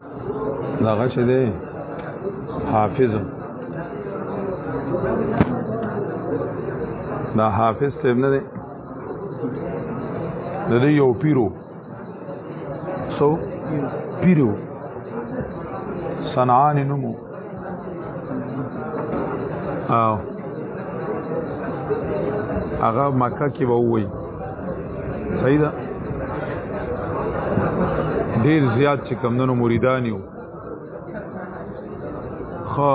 دغه چې دی حافظ دا حافظ صاحب نه دی د دې یو پیرو سو پیرو صنعان نومو او هغه مکه کې به وای صحیح ده ډیر زیات چې کمندونو مریدان یو خو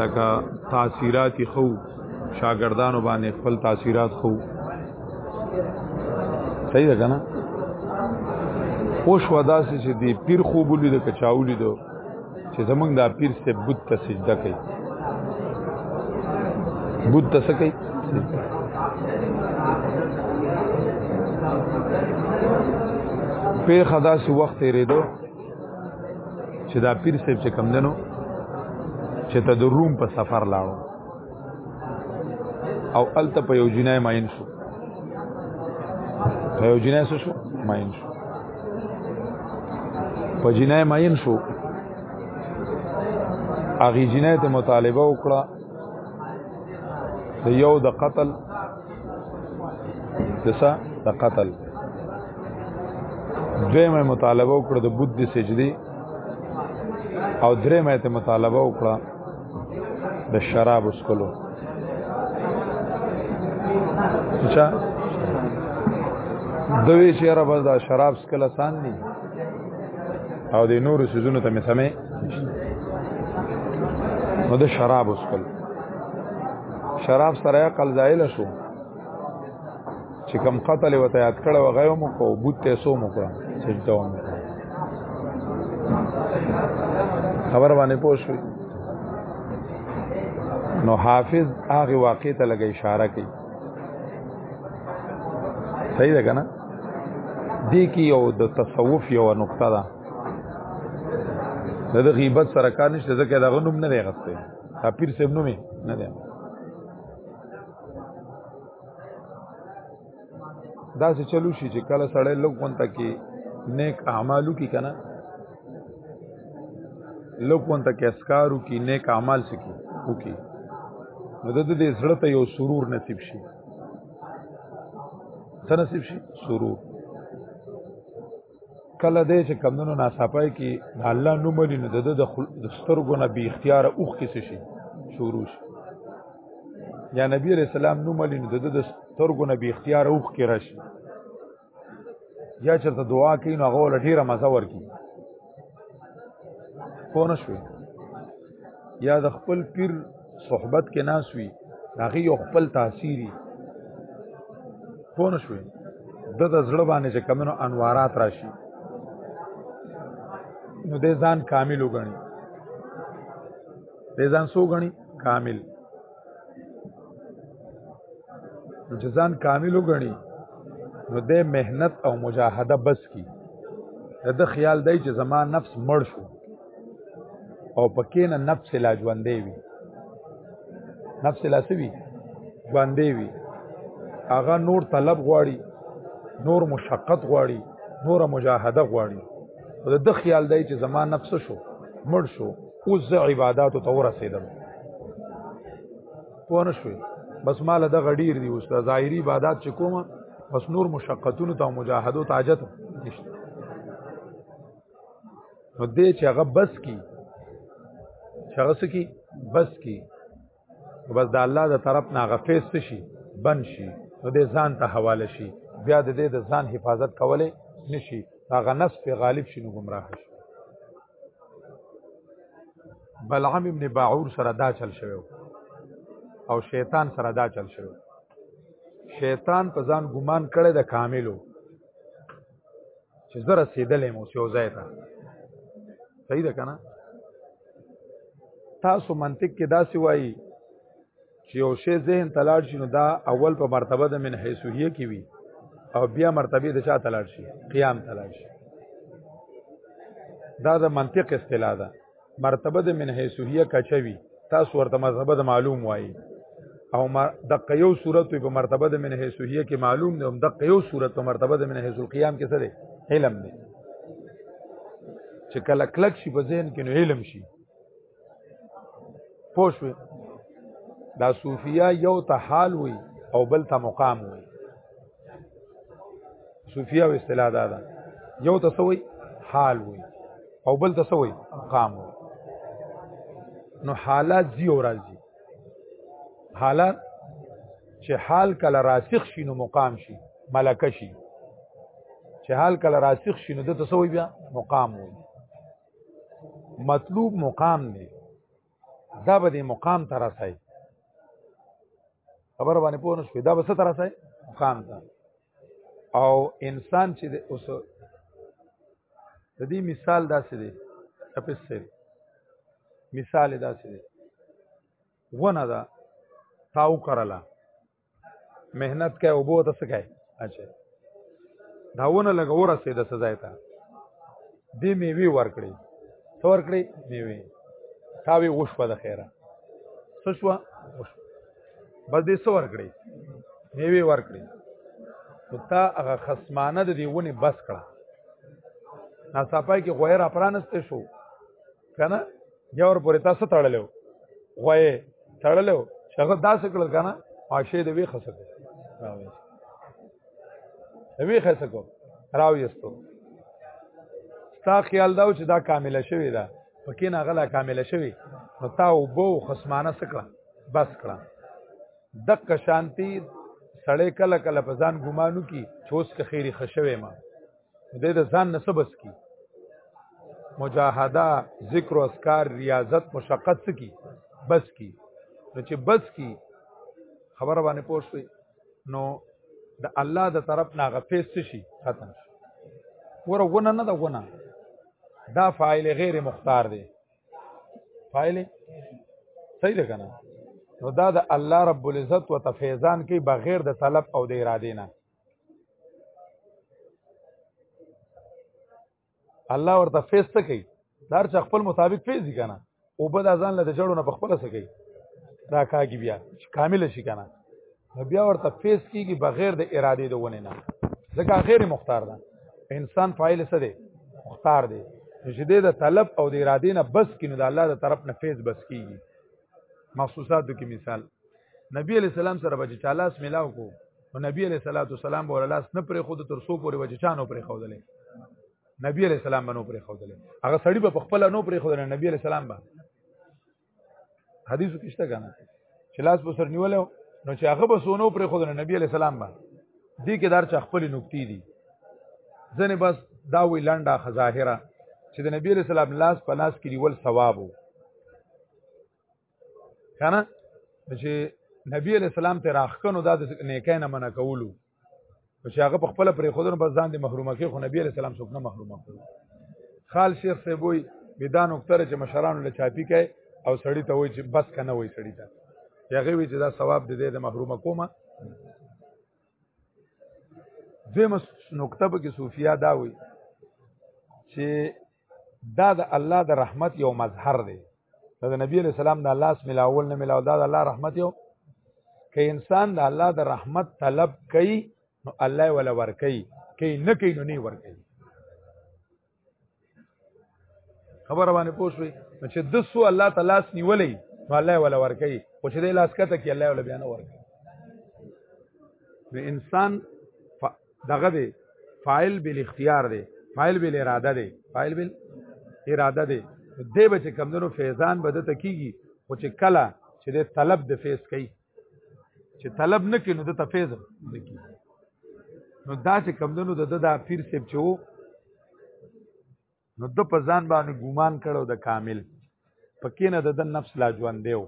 لکه تاثیرات خو شاګردانو باندې خپل تاثیرات خو صحیح ده کنه پوش وداسې چې دی پیر خوب لید کچاو لید چې زمونږ د پیر سه بت ته سجده کوي بت ته څه کوي پیر خدا سي وخت یې ریدو چې دا پیر صاحب چې کم دنو چې ته د روم په سفر لاړو او الته په یو جنای ماین شو په یو جنای شو ماین شو په جنای ماین شو اغي جنای ته مطالبه وکړه د یو د قتل دسا د قتل دویمه مطالبه وکړه د بود د سجدي او درې مې ته مطالبه وکړه د شراب اسکلو اچھا دوی چې را بس دا شراب سکل آسان دي او د نور سيزونو ته مې سمې نو د شراب اسکل شراب سره عقل زایل شو چې کم قتل وته یاد کړه و غیو مو کو بوت ته سو مو کړه سجده و خبر باندې پوښوي نو حافظ هغه واقع ته لګی اشاره کوي صحیح ده کنه دې کې یو د تصوف یو نقطه ده د غیبت سره کار نشته ځکه دا غنوم نه دی غسته پیر سیب نومې نه دی دا چې چلو شي چې کله سړی لږ غونته کې نیک اعمالو کې کنه لږ غونته کې اسکارو کې نیک اعمال سکی وکي نو د دې زړه ته یو سرور نصیب شي څه نصیب شي سرور کله دې چې کمونو ناصافای کې الله نوم لري نو د سترګو نه بی اختیار اوخ کې شي شروع شي یا نبی علیہ السلام نوم لري نو د سترګو نه بی اختیار اوخ کې راشي یا چې ته دعا کوي نو هغه لټیره مزه ورکی پونه شوي یا د خپل پیر صحبت کې ناس وي هغه یو خپل تاثیری پونه شوي د د زړه باندې چې کمنو انوارات راشي نو د ځان کامل وګڼي د ځان سو غني کامل چې ځان کامل وګڼي نو د مهنت او مجاهده بس کی د خیال دی چې زما نفس مړ شو او پکې نه نفس لا ژوندې وي نفس لا سوي ژوندې وي هغه نور طلب غواړي نور مشقت غواړي نور مجاهده غواړي د د خیال دی چې زما نفس شو مړ شو اوس زه عبادتو ته ورسېدم پوه نه شوې بس مال د غډیر دی اوس د ظاهري عبادت چې کومه بس نور مشقتونو ته مجاهدو ته حاجت نشته نو دې چې هغه بس کی چې هغه سکی بس کی بس د الله د طرف نه غفیس شي بن شي نو دې ځان ته حواله شي بیا د دې د ځان حفاظت کولای نشي هغه نس په غالب شي نو گمراه شي بلعم ابن باعور سره دا چل شوی او شیطان سره دا چل شوی شیطان په ځان ګمان کړی د کاملو چې زه رسېدلې مو یو ځای ته صحیح ده که نه تاسو منطق کې داسې وایي چې یو شی ذهن ته لاړ شي نو دا اول په مرتبه د من حیثیه کې وي او بیا مرتبه د چا ته لاړ شي قیام ته لاړ شي دا د منطق اصطلاح ده مرتبه د من حیثیه کچوي تاسو ورته مذهب د معلوم وایي او د قیو صورت په مرتبه د من حیثیه کې معلوم دی هم د قیو صورت په مرتبه د من حیث القیام کې څه دی علم دی چې کله کلک شي په ذهن کې نو علم شي پوه شوې دا صوفیا یو ته حال وي او بل ته مقام وي صوفیا او اصطلاح دا ده یو تسوي حال وي او بل تسوي مقام وي نو حالات زی او راځي حالات چې حال کله راسخ شي نو مقام شي ملکه شي چې حال کله راسخ شي نو د تسوي بیا مقام وي مطلوب مقام دی دا به دې مقام ته رسای خبر باندې پوه نه شو دا به څه ته رسای مقام ته او انسان چې د اوس د دې مثال داسې دی اپس سي مثال داسې دی ونه دا تاو کرلا مهنت کوي او بو ته څه کوي اچھا داونه لګور سي د سزا ته دې میوي ورکړي څو ورکړي میوي تاوي وش په د خیره څه شو وش بس دې څو ورکړي میوي ورکړي نو تا هغه خصمانه د دیونه بس کړه ناڅاپای کې غویر اپرانسته شو کنه بیا ور پورې تاسو تړلو غوې تړلو شغه داسې کړل کنه عاشه دې وی خسته راوي وی خسته کو راوي استو ستا خیال دا چې دا کامله شوی دا پکې نه غلا کامله شوی نو تا وبو خصمانه سکړه بس کړه دک شانتی سړی کله کله په ځان ګمانو کی چوس که خیری خشوي ما دې د ځان نسبس کی مجاهده ذکر او اسکار ریاضت مشقت کی بس کی نو چې بس کی خبره باندې پوښوي نو د الله د طرف نه غفیس شي ختم شي ور غونه نه د غونه دا فاعل غیر مختار دی فاعل صحیح ده کنه نو دا د الله رب العزت و تفیزان کې بغیر د طلب او د اراده نه الله ورته فیس ته کوي دار چې خپل مطابق فیس دي کنه او بد ازان له جوړو نه خپل څه کوي راکاږي بیا کامل شي کنه بیا ورته فیس کیږي بغیر د ارادې د ونه نه ځکه غیر مختار ده انسان فاعل څه دی مختار دی چې د طلب او د ارادې نه بس کینو د الله د طرف نه فیض بس کیږي مخصوصاتو کې مثال نبی علی السلام سره بچ چالاس ملاو کو نو نبی علیہ الصلوۃ والسلام ور لاس نه پرې خود تر سو پورې وجه چانو پرې خودلې نبی علیہ السلام باندې پرې خودلې هغه سړی په خپل نو پرې خودلې نبی علیہ السلام با حدیثو کېشته کنه چې لاس په سر نیول نو چې هغه به سونو پرې خودلې نبی علیہ السلام با دې کې دار چا خپل نقطې دي ځنه بس دا وی لنډه خظاهره چې د نبی علیہ السلام لاس په لاس کې نیول ثواب وو کنه چې نبی علی السلام ته راخکنو دا د نیکه نه منع کولو چې هغه په خپل پرې خودونو بس ځان دې محرومه کې خو نبی علی السلام څوک نه محرومه کړو خال شیخ سی وای بدا نقطه چې مشرانو له چاپی کوي او سړی ته وای چې بس کنه وای سړی ته هغه وی چې دا ثواب دې د محرومه کومه دوی مس نقطه به کې صوفیا دا وای چې دا د الله د رحمت یو مظهر دی دا د نبی علیہ السلام د الله اسم الاول نه ملاو دا د الله رحمت یو که انسان د الله د رحمت طلب کوي نو الله ولا ور کوي کې نه کوي نو نه ور کوي خبر باندې پوښوي چې د سو الله تعالی اس نیولې نو الله ولا ور کوي او چې د لاس کته کې الله ولا بیان ور کوي انسان دغه دی فاعل بل اختیار دی فاعل بل اراده دی فاعل بل اراده دی دی به چې کمدنو فیضان به دته کیږي خو چې کله چې د طلب د فیض کوي چې طلب نه کینو د تفیض نه کی نو دا چې کمدنو د د پیر سیب چې وو نو د په ځان باندې ګومان کړو د کامل پکې نه د نفس لا ژوند دیو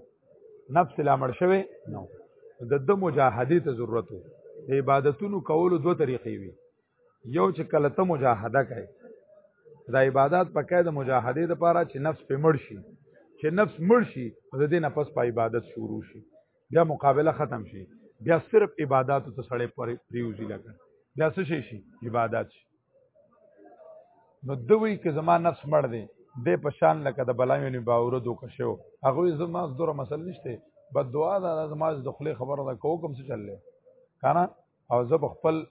نفس لا مړ شوی نو د د مجاهدې ته ضرورت وو د عبادتونو کولو دوه طریقې وي یو چې کله ته مجاهده کوي د عبادت په کې د مجاهدې لپاره چې نفس په مړ شي چې نفس مړ شي د دې نه پس په عبادت شروع شي بیا مقابله ختم شي بیا صرف عبادت ته سړی پریوزي لګا بیا څه شي عبادت شي نو دوی که زما نفس مړ دی د په شان لکه د بلایونی باور دوک شو هغه زما زدور مسل نشته بد دعا دا زما د خپل خبره دا کو کوم څه چللې کنه او زه خپل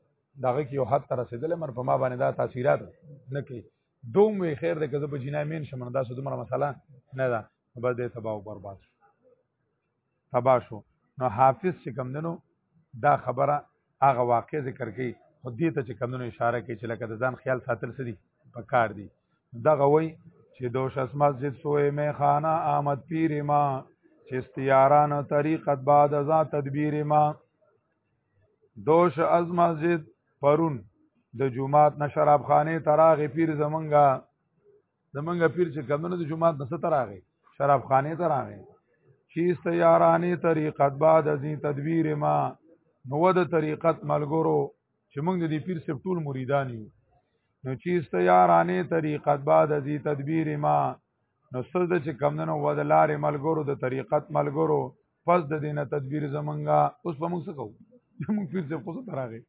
دغه کې یو حد تر رسیدل مر په ما باندې دا تاثیرات نه کوي دوم وی خیر ده که زه په جنامین شم دا څه دومره مسله نه ده بس دې تباہ او برباد تبا شو نو حافظ چې کم دنو دا خبره هغه واقع ذکر کوي خو دې ته چې کم دنو اشاره کوي چې لکه د ځان خیال ساتل سدي په کار دي دا غوي چې دوش اس مسجد سوې مې خانه آمد پیر ما چې استیاران طریقت بعد ازا تدبیر ما دوش از مسجد پرون د جمعات نه شراب خانه تراغ پیر زمنګا زمونږ پیر چې کمونه د جمعات نسه ته راغی شراب خانه ته راغی چې سیارانه طریقت بعد از این تدبیر ما نو د طریقت ملګرو چې موږ د دې پیر سپ ټول مریدان یو نو چې سیارانه طریقت بعد از این تدبیر ما نو سد چې کمونه و د لارې ملګرو د طریقت ملګرو پس د دینه تدبیر زمونږه اوس به موږ څه کوو موږ پیر سپ کوڅه ته راغی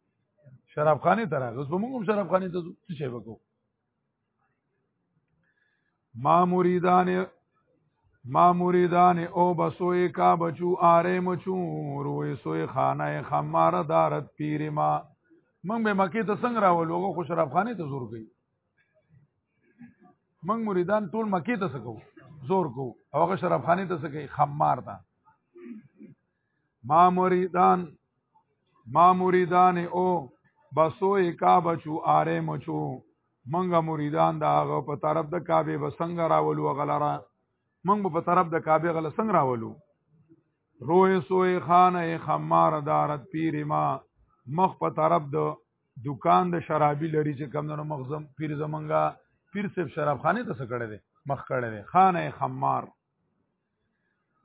شراب خانه ته راغی اوس به موږ هم شراب خانه ته څه شي وکړو ما مریدان ما مریدان او بسوی کا بچو آره مچو روی سوی خانه خمار دارت پیر ما من به مکی ته څنګه راولو هغه خو شراب خانه ته زور کوي من مریدان ټول مکی ته سکو زور کو هغه شراب خانه ته سکي خمار ته ما مریدان ما مریدان او بسوې کا بچو آره مچو منګه مریدان دا هغه په طرف د کعبه بسنګ راولو غلره منګ په طرف د کعبه غل سنگ راولو روح سوې خانه خمار دارت پیر ما مخ په طرف د دکان د شرابي لري چې کم نو مخزم پیر زمنګا پیر سیب شراب خانه ته سکړه دي مخ کړه دي خانه خمار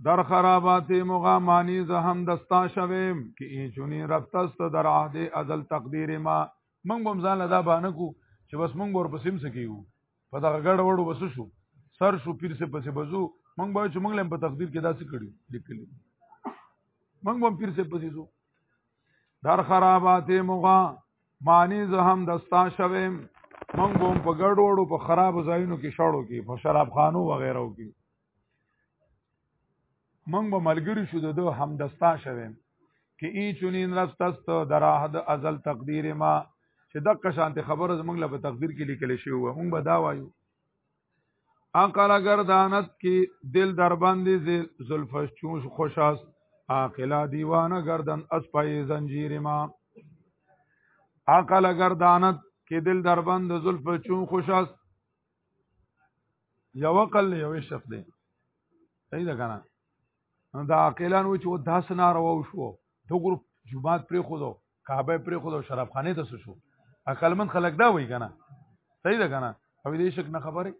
در خرابات مغامانی زه هم دستا شویم که ای چونی رفتست در عهد ازل تقدیر ما مونږ بم ځان لدا باندې کو چې بس مونږ ور پسیم سکیو په دغه ګډ وړو بس شو سر شو پیر سه پسې بزو مونږ به چې مونږ لم په تقدیر کې داسې کړی لیکلی مونږ بم پیر سه پسې زو در خرابات مغا معنی زه هم دستا شوم مونږ هم په ګډ وړو په خراب ځایونو کې شړو کې په شراب خانو وغیرو کې مونږ به ملګری شو د دوه هم دستا شوم کې ای چونین رستست در احد ازل تقدیر ما چې دغه شانته خبره زمونږ له تقدیر کې لیکل شوی و مونږ به دا وایو عقل اگر دانت کی دل در باندې زلف چوش خوشاست عاقلا دیوانه گردن اسپای زنجیر ما عقل اگر دانت کی دل در باندې زلف چون خوشاست یو عقل یو شف دی صحیح ده کنه نو دا عاقلان و چې داس ناروا شو دو ګروپ جمعات پرې خو دو کعبه پرې خو شراب خانه ته شو عقل من خلک دا وای کنه صحیح ده کنه او دې شک نه خبره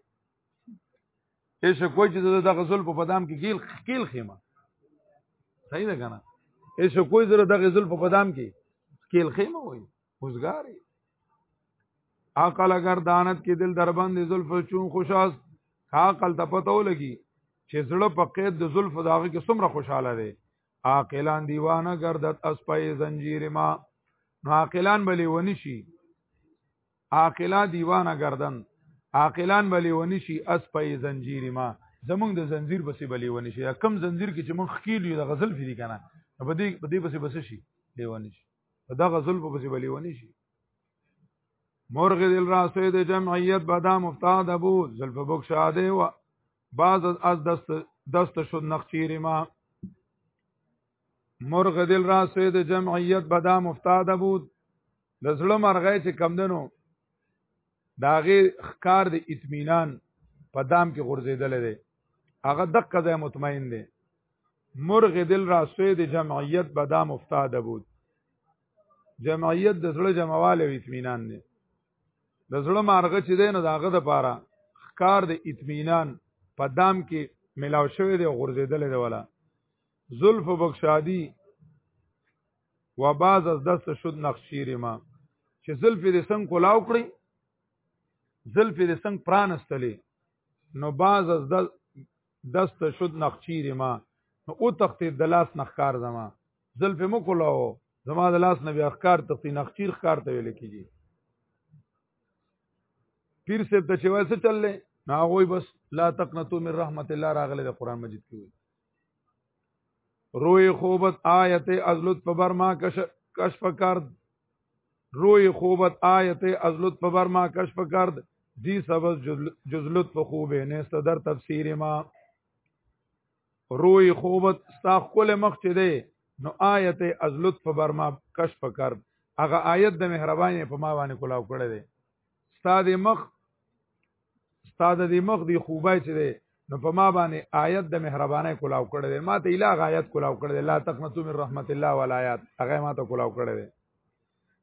یې شک وای چې د غزل په پدام کې ګیل خکیل خېما صحیح ده کنه یې شک وای زره د غزل په پدام کې خکیل خېما وای وزګاری عقل اگر دانت کې دل دربند زلف چون خوشاس عقل ته پته ولګي چې زړه په قید د زلف داغه کې څومره خوشاله دی عاقلان دیوانه گردت اسپای زنجیر ما نو عاقلان بلی ونی شي عاقلا دیوانه گردن عاقلان بلی ونی شي اسپای زنجیر ما زمونږ د زنجیر بسې بلی ونی شي کم زنجیر کې چې مونږ خکیل یو د غزل فری کنه په دې په دې بسې بس شي لیونی شي دا غزل په بسې بلی ونی شي مرغ دل راسه د جمعیت بدا مفتاد ابو زلف بک شاده و بعض از دست دست شد نخچیر ما مرغ دل را سید جمعیت بدا مفتاد بود د زړه مرغې چې کم دنو داغه خکار د اطمینان په دام کې غورځیدل دی هغه دقه ځای مطمئن دی مرغ دل را سوی د جمعیت بدا مفتاده بود جمعیت د زړه جمعواله او اطمینان دی د زړه مارغه چې دی نو د هغه دپاره ښکار د اطمینان په دام کې ملاو شوی دی او غورځېدلی دی ولا زلف بخشادي و باز از دست شد نقشیر ما چې زلف دې څنګه کولاو کړی زلف دې څنګه پرانستلې نو باز از دست شد نقشیر ما نو او تختې د لاس نخکار زما زلف مو کولاو زما د لاس نه بیا ښکار تختی نخچیر ښکار ته ویل کیږي پیر صاحب ته چې وای څه چللې نه هغه بس لا تقنتو من رحمت الله راغله د قران مجید کې وي روی خوبت آیت از لطف برما کشف کرد روی خوبت آیت از لطف برما کشف کرد دی سبز جز لطف خوبه نیست در تفسیر ما روی خوبت ستا خپل مخ چې دی نو آیت از لطف بر ما کشف کر هغه آیت د مهرباني په ما باندې کولاو کړی دی ستا د مخ ستا د مخ دی خوبای چې دی نو په ما باندې آیت د مهرباني کولاو کړی دی ما ته اله آیت کولاو کړی دی لا تقنطو من رحمت الله ولایات هغه ما ته کولاو کړی دی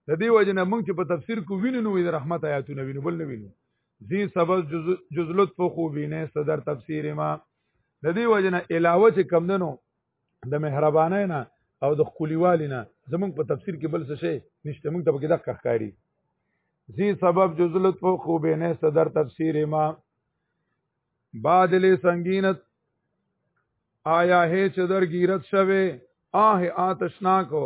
د دې وجه نه موږ چې په تفسیر کو وینو نو د رحمت آیاتونه وینو بل نه وینو زی سبز جز, جز لطف خو وینه صدر تفسیر ما د دې وجه نه علاوه چې کم دنو د مهربانای نه او د خلیوالی نه زمونږ په تفسیر کې بل څه شي نشته موږ ته پکې د ښکاری زی سبب جز لطف خو بینه صدر تفسیر ما بعد له سنگینت آیا هې چې در غیرت شوه آه آتشناکو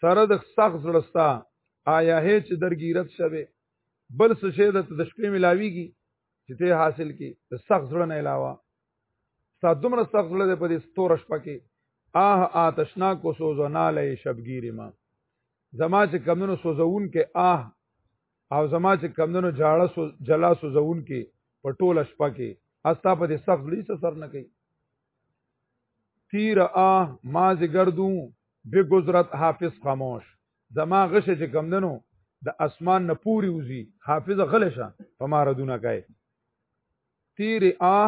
سره د سخت زړستا آیا هي چې درګیرت شوه بل څه شی د تشکې ملاویږي چې ته حاصل کی د سخت زړه نه علاوه ستا دومره سخت زړه دی په دې ستوره شپه کې آه آتشنا کو سوزو ناله شبګیری ما زما چې کمونو سوزون کې آه او زما چې کمونو جاړه سو جلا سوزون کې په ټوله شپه کې استا په دې سخت زړه سر نه کوي تیر ا ما زګردو به گزرت حافظ خاموش زما غشه چې کم دنو د اسمان نه پوری وزي حافظ غل شه په ما ردونه کوي تیر ا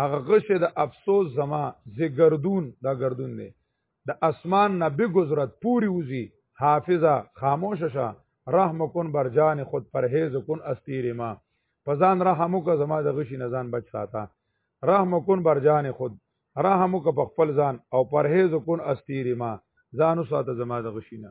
هغه غشه د افسوس زما زګردون دا گردون دی د اسمان نه به گزرت پوری وزي حافظه خاموش شه رحم کن بر جان خود پرهیز کن استیر ما پزان رحم وک زما د غشي نزان بچ ساته رحم کن بر جان خود رحم وک په خپل ځان او پرهیز کن استیر ما ځانو ساته زما د غشینه